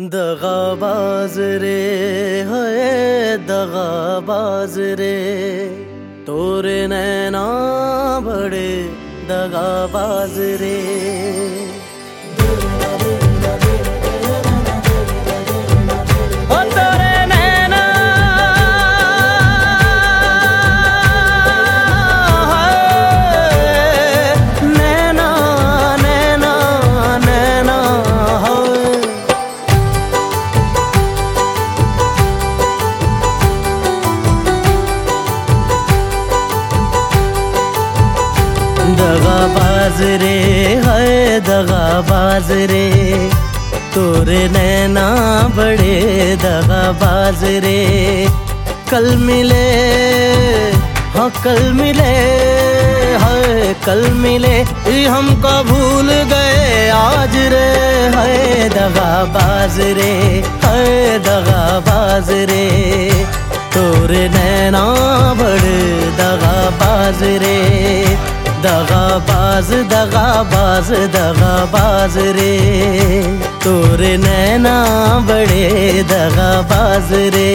दगाबाज रे है दगाबाज रे। तोरे नैना बड़े दगाबाज रे। रे है दगाबाज रे तोरे नैना बड़े दगाबाज रे कल मिले हाँ कल मिले, है कल मिले। हमको भूल गए आज रे, है दगाबाज रे है दगाबाज रे तोरे नैना बड़े दगाबाज रे दगाबाज दगाबाज दगाबाज रे तोरे नैना बड़े दगाबाज रे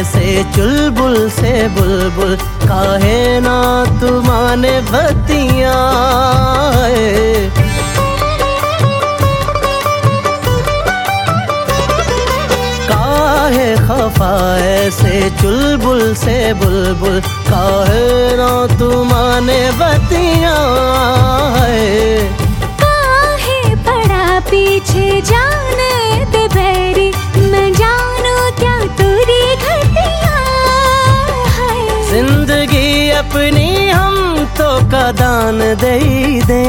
ऐसे चुलबुल से बुलबुल, काहे ना तुमाने बतिया काहे खफा ऐसे चुलबुल से बुलबुल, काहे ना तुमाने बतिया काहे पड़ा पीछे जाने तो कदान दे दे।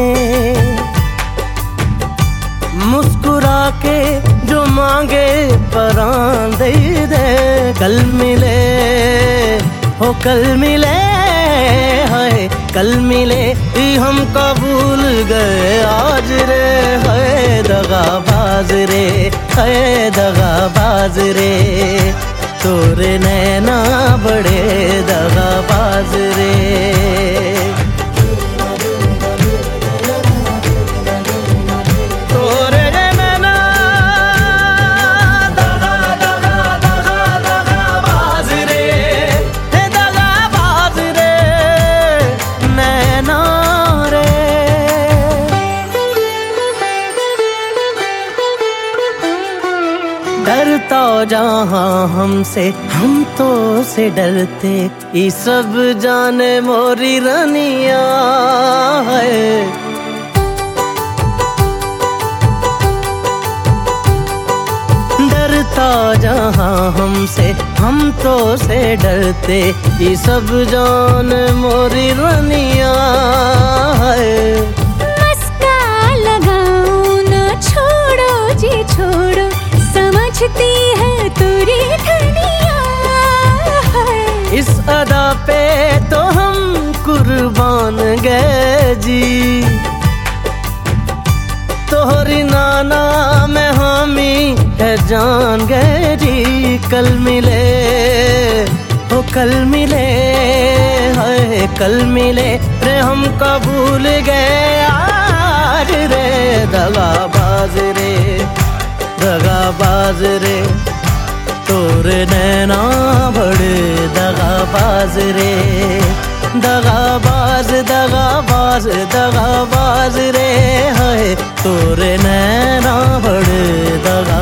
मुस्कुरा के जो मांगे परान दे दे। कल मिले, हो कल मिले है कल मिले ही हम कबूल गए। आज रे है दगाबाज रे है दगाबाज रे। तोरे नैना बड़े दगाबाज जहाँ हमसे हम तो से डरते, ये सब जाने मोरी रनिया है। डरता जहाँ हमसे हम तो से डरते, ये सब जान मोरी रनिया है। समझती है तुरी धनिया इस अदा पे तो हम कुर्बान गए जी। तोहरी नाना में हामी है जान गए जी, कल मिले, हो कल मिले है कल मिले रे, हम कबूल गए, आज रे दगाबाज रे। दगाबाज रे, तोरे नैना बड़े दगाबाज रे। दगाबाज दगाबाज दगाबाज रे, हाय, तोरे नैना बड़े रे